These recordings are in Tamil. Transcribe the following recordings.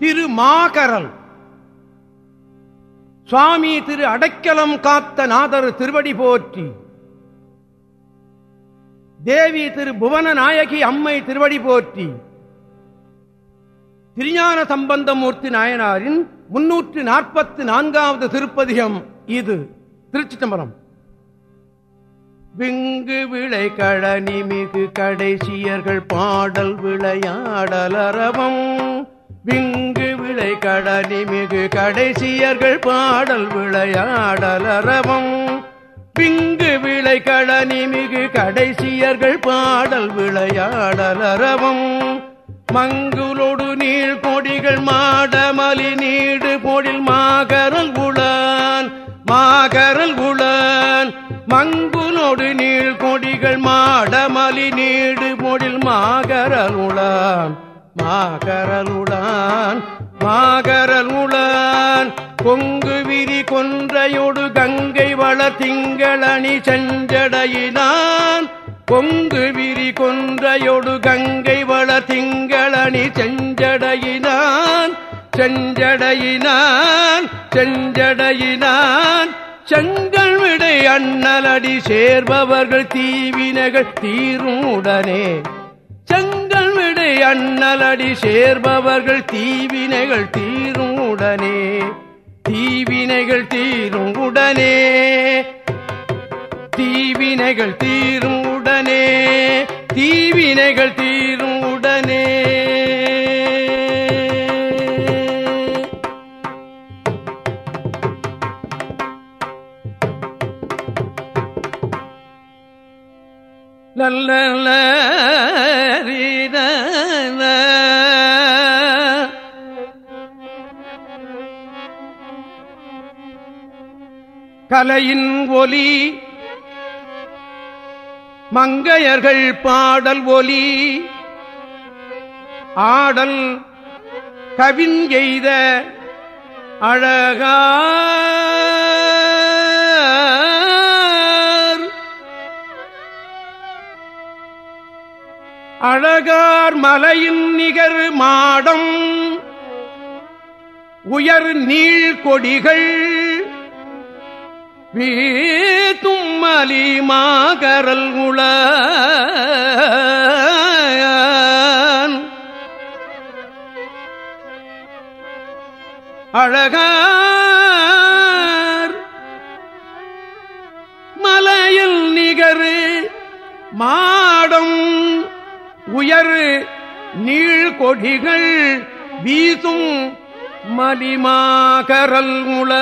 திரு மாகரல் சுவாமி திரு அடைக்கலம் காத்த நாதர் திருவடி போற்றி. தேவி திரு புவன நாயகி அம்மை திருவடி போற்றி. திருஞான சம்பந்தமூர்த்தி நாயனாரின் முன்னூற்று நாற்பத்தி நான்காவது திருப்பதிகம் இது திருச்சி தம்பரம் விங்கு விளை கழனி மிகு கடைசியர்கள் பாடல் விளையாடலரவம். விங்கு விளை கடனி மிகு கடைசியர்கள் பாடல் விளையாடலரவம். பிங்கு விளை கடனி மிகு கடைசியர்கள் பாடல் விளையாடலரவம். மங்குலொடு நீள் கொடிகள் மாடமலி நீடு பொடில் மாகரல் உளான் மாகரல் உளான் மங்குலோடு நீள் கொடிகள் மாடமலி நீடு பொடில் மாகரல் உளான் மாகரலுடான் மாகரலுடான். கொங்கு விரி கொன்றையொடு கங்கை வள திங்களணி செஞ்சடையினான். கொங்கு விரி கொன்றையொடு கங்கை வள திங்களணி செஞ்சடையினான். செஞ்சடையினான் செஞ்சடையினான். செங்கல் விடை அண்ணலடி சேர்பவர்கள் தீவினைகள் தீரும் உடனே அண்ணலடி சேர்பவர்கள் தீவினைகள் தீரும் உடனே தீவினைகள் தீரும் உடனே தீவினைகள் தீரும் உடனே தீவினைகள் தீரும் உடனே. நல்ல கலையின் ஒலி. மங்கையர்கள் பாடல் ஒலி. ஆடல் கவின் எய்த அழகா அழகார் மலையின் நிகர் மாடம். உயர் நீள் கொடிகள் வீத்தும் மலி மாகரல் உள அழகார் மலையில் நிகரு மாடம் உயர் நீள் கொடிகள் வீசும் மலிமாகரல் உள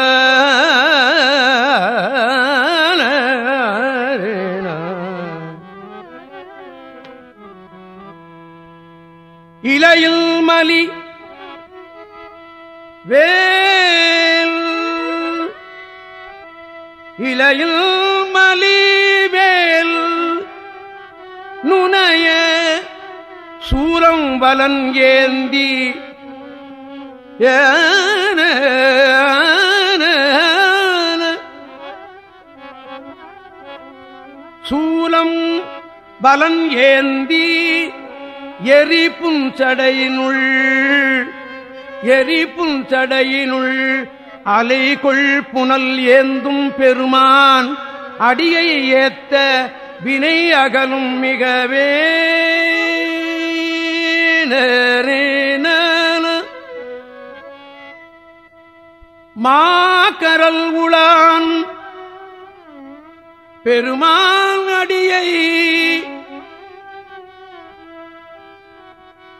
இலையில் மலி வேல் இலையில் மலி வேல் நுணைய சூரம் வலன் ஏந்தி ஏன சூலம் பலன் ஏந்தி எரி புஞ்சடையினுள் எரி புஞ்சடையினுள் அலைகொள் புனல் ஏந்தும் பெருமான் அடியை ஏத்த வினை அகலும் மிகவே. மாக்கரல் உளான் பெருமான் அடியை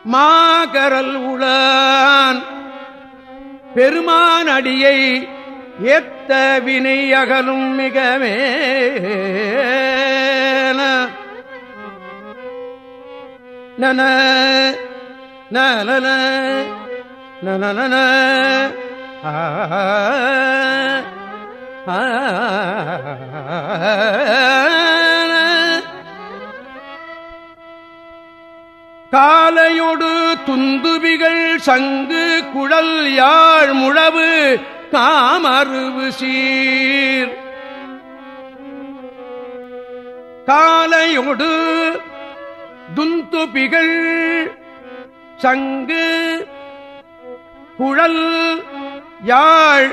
மாகரல் உளான் பெருமான் அடியை ஏத்த வினை அகலும் மிகவே. நன நன நன காலையொடு துந்துபிகள் சங்கு குழல் யாழ் முழவு காமருவு சீர். காலையொடு துந்துபிகள் சங்கு குழல் யாழ்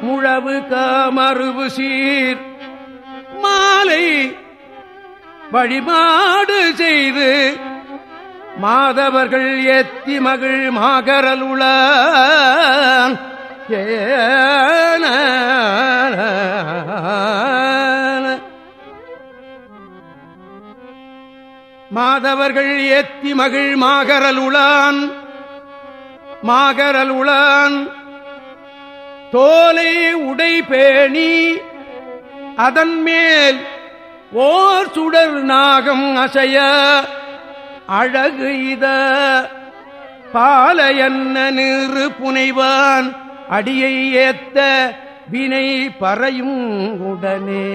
முழவு காமருவு சீர். மாலை வழிபாடு செய்து மாதவர்கள் எத்தி மகிழ் மாகரலுள ஏன மாதவர்கள் ஏத்தி மகிழ் மாகரலுளான் மாகரலுளான் தோலை உடை பேணி அதன் மேல் ஓர் சுடர் நாகம் அசைய அழகு இத பாலையன்ன நிறு புனைவான் அடியை ஏத்த வினை பறையும் உடனே.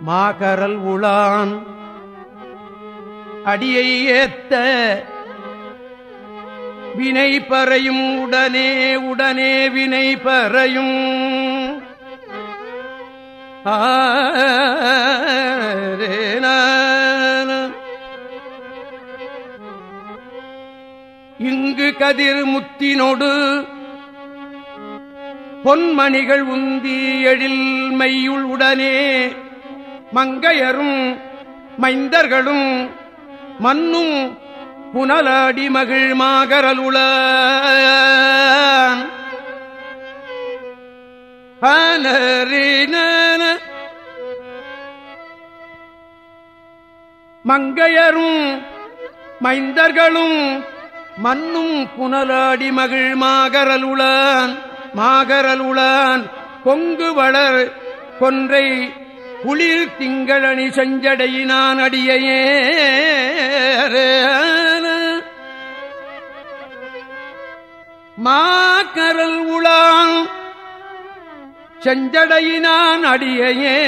மாகரல் உளான் அடியை ஏத்த வினை பறையும் உடனே உடனே வினை பறையும். இங்கு கதிர் முத்தினோடு பொன்மணிகள் உந்தி எழில் மையுள் உடனே மங்கையரும் மைந்தர்களும் மண்ணும் புனலாடி மகிழ் மாகரலுள மங்கையரும் மைந்தர்களும் மண்ணும் புனலாடி மகிழ் மாகரலுளான் மாகரலுளான் கொங்கு வளர் கொன்றை குளிர் திங்களணி செஞ்சடையினான் அடியையே. மாக்கரல் உளான் செஞ்சடையினான் அடியையே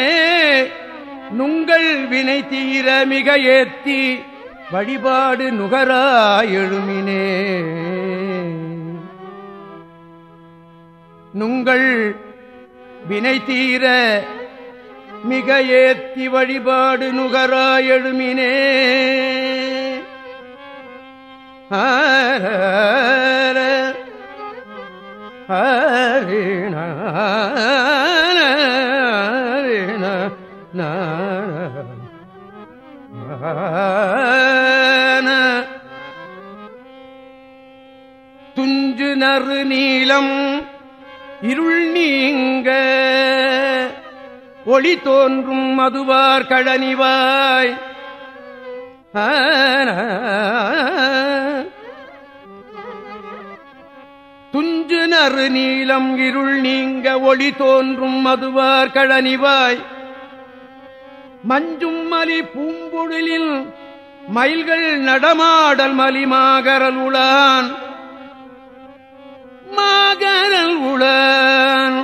நுங்கள் வினை தீர மிக ஏத்தி வழிபாடு நுகரா எழுமினே. நுங்கள் வினை தீர மிக ஏத்தி வழிபாடு நுகரா எழுமினே. ஹரிண துஞ்சு நறு நீளம் இருள் நீங்க ஒளி தோன்றும் மதுவார் கழனிவாய். துஞ்சு நறு நீளம் இருள் நீங்க ஒளி தோன்றும் மதுவார் கழனிவாய். மஞ்சும் மலி பூம்பொழிலில் மயில்கள் நடமாடல் மலிமாகரல் உளான் மாகரல் உளான்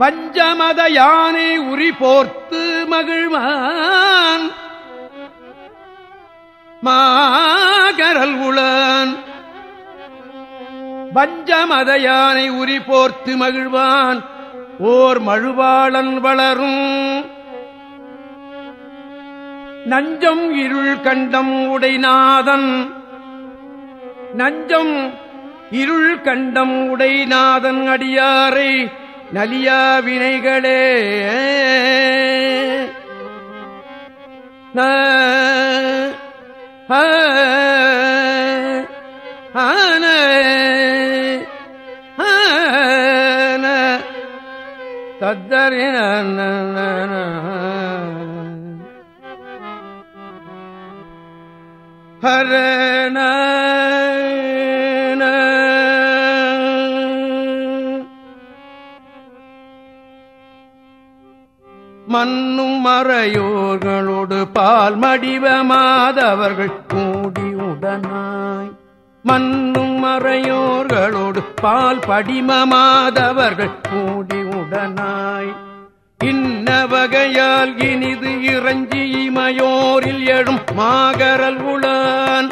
வஞ்சமத யானை உரி போர்த்து மகிழ்வான். மாகரல் உளன். வஞ்சமத யானை உரி போர்த்து மகிழ்வான். ஓர் மழுவாளன் வளரும். நஞ்சம் இருள் கண்டம் உடைநாதன். நஞ்சம் இருள் கண்டம் உடைநாதன் அடியாரை நலியா வினைகளே. ஆன தத்தரின பால் மடிவ மாதவர்கள் கூடி உடனாய். மண்ணும் மறையோர்களோடு பால் படிம மாதவர்கள் கூடி உடனாய். இன்ன வகையால் இனிது இறஞ்சி இமையோரில் எழும் மாகரல் உளான்.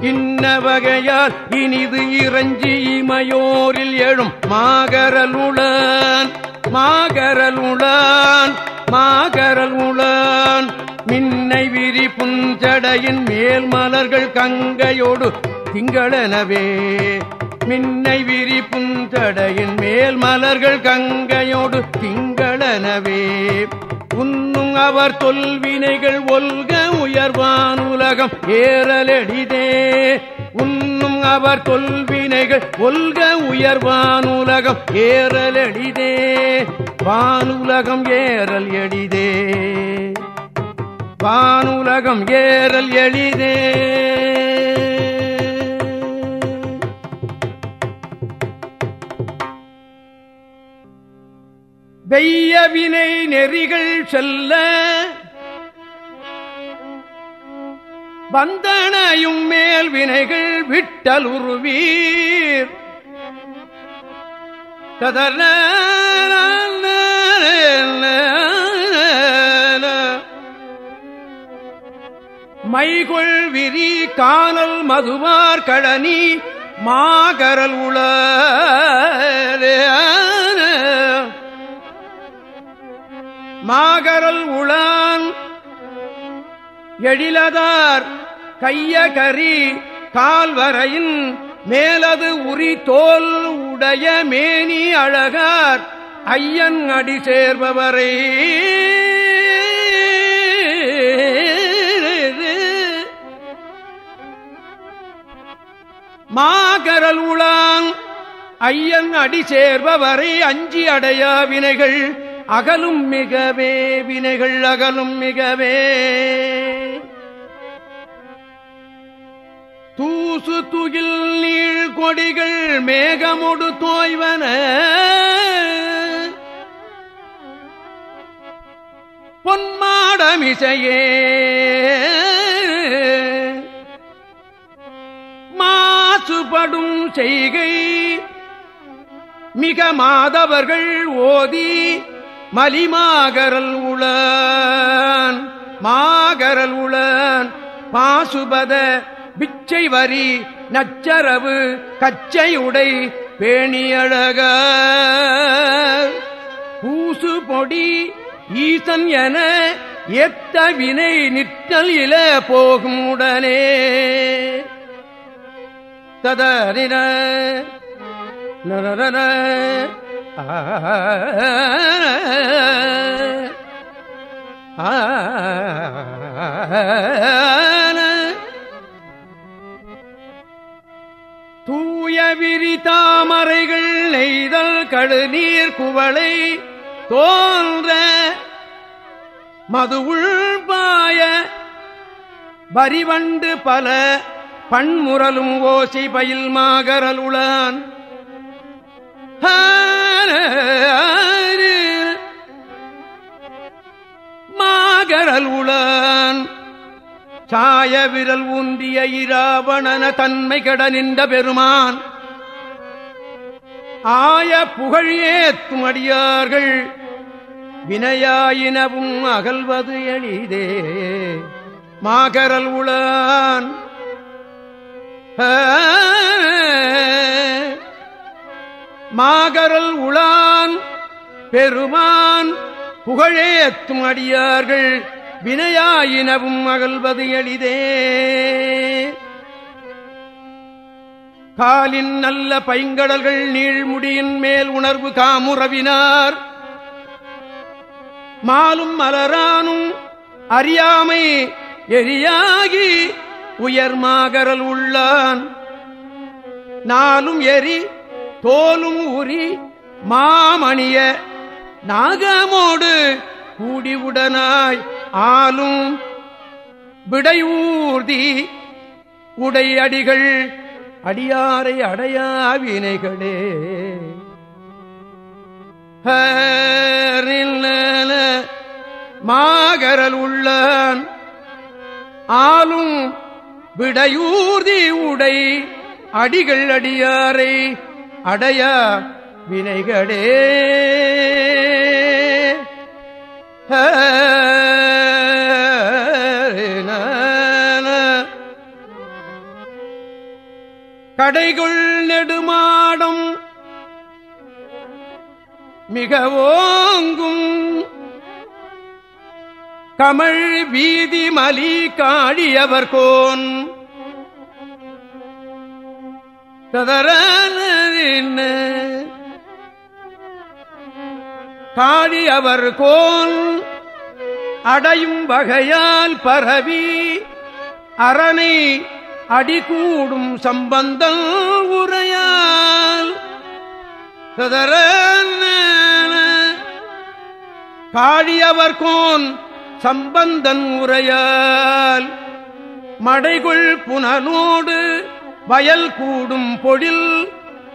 இன்ன வகையால் இனிது இறஞ்சி இமையோரில் எழும் மாகரல் உளான். மாகரல் உளான் மாகரல் உளான். மின்னை விரி புஞ்சடையின் மேல் மலர்கள் கங்கையோடு திங்களனவே. மின்னை விரி புஞ்சடையின் மேல் மலர்கள் கங்கையோடு திங்களனவே. உன்னும் அவர் தொல்வினைகள் ஒல்க உயர்வான் உலகம் ஏறலெடிதே உன்னும் அவர் தொல்வினைகள் ஒல்க உயர்வான் உலகம் ஏறலெடிதே வானுலகம் ஏறல் எடிதே வானுலகம் ஏறல் எளிதே. வெய்யவினை நெறிகள் செல்ல வந்தனையும் மேல் வினைகள் விட்டல் உருவீர். கதர்ன மைகொள் விரி காணல் மதுவார் கழனி மாகரல் உள மாகரல் உளான் எழிலதார் கையகரி கால்வரையின் மேலது உரி தோல் உடைய மேனி அழகார் ஐயன் அடி சேர்பவரை. மாகரல் உளாங். ஐயன் அடி சேர்பவரை அஞ்சி அடையா வினைகள். அகலும் மிகவே வினைகள் அகலும் மிகவே. தூசு துகில் நீள் கொடிகள் மேகமொடு தோய்வன. பொன்மாடமிசையே. படும் செய்கை. மிக மாதவர்கள் ஓதி மலிமாகரல் உளன். மாகரல் உளன் பாசுபத பிச்சை வரி நச்சரவு கச்சை உடை பேணியழக. பூசு பொடி ஈசன் என எத்த வினை நிற்றல் இல போகும் உடனே. ததறின நரன தூய விரி தாமரைகள் நெய்தல் கழுநீர் குவளை தோன்ற மது உள்பாய வரிவண்டு பல பண்முரலும் ஓசை பயில் மாகரலுளான். மாகரல் உளான் சாய விரல் ஊன்றிய இராவணன தன்மை கெட நின்ற பெருமான். ஆய புகழ் ஏத்தும் அடியார்கள் வினையாயினவும் அகல்வது எளிதே. மாகரல் உளான் மாகரல் உளான் பெருமான் புகழேத்தும் அடியார்கள் வினையாயினவும் அகல்வது எளிதே. காலின் நல்ல பைங்கடல்கள் நீழ்முடியின் மேல் உணர்வு காமுறவினார். மாலும் மலரானும் அறியாமை எரியாகி உயர் மாகரல் உள்ளான். நாளும் எரி தோலும் உரி மாமணிய நாகமோடு கூடிவுடனாய் ஆளும் விடையூர்தி உடை அடிகள் அடியாரை அடையாவினைகளே மாகரல் உள்ளான். ஆளும் விடையூர்தி உடை அடிகள் அடியாரை அடைய வினைகளே. கடைகுள் நெடுமாடும் மிக ஓங்கும் கமழ் வீதி மலி காழியவர் கோன். காடி அவர் கோல் அடையும் வகையால் பரவி அரணை அடிகூடும் சம்பந்தம் உரையால். காடியவர் கோன். சம்பந்தன் உரையால் மடைகுள் புனலோடு வயல் கூடும் பொழில்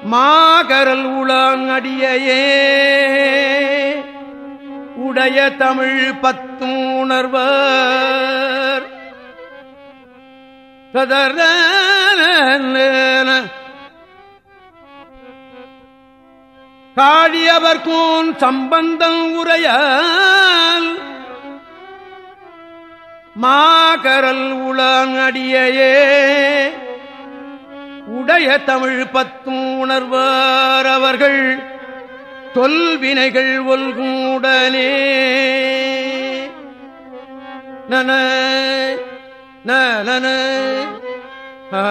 மாகரல் உளாங்கடியே உடைய தமிழ் பத்துணர்வர் சதர காடியவர்கூன் சம்பந்தம் உரையால் மாகரல் உளாங்கடியே உடைய தமிழ் பத்தும் உணர்வார் அவர்கள் தொல்வினைகள் ஒல்கூடனே நன நன ஆ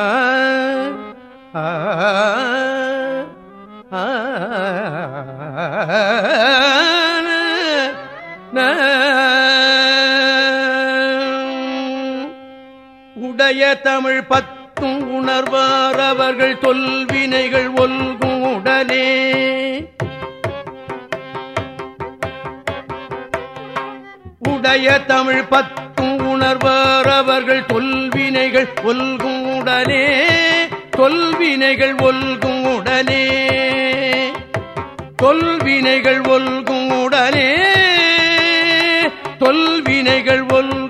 இளைய தமிழ் பத்தும் உணர்வார் அவர்கள் தொல்வினைகள் ஒல்கும் உடனே. உடைய தமிழ் பத்தும் உணர்வார் அவர்கள் தொல்வினைகள் ஒல்கும் உடனே. தொல்வினைகள் ஒல்கும் உடனே. தொல்வினைகள் ஒல்கும் உடனே. தொல்வினைகள் ஒல்கும்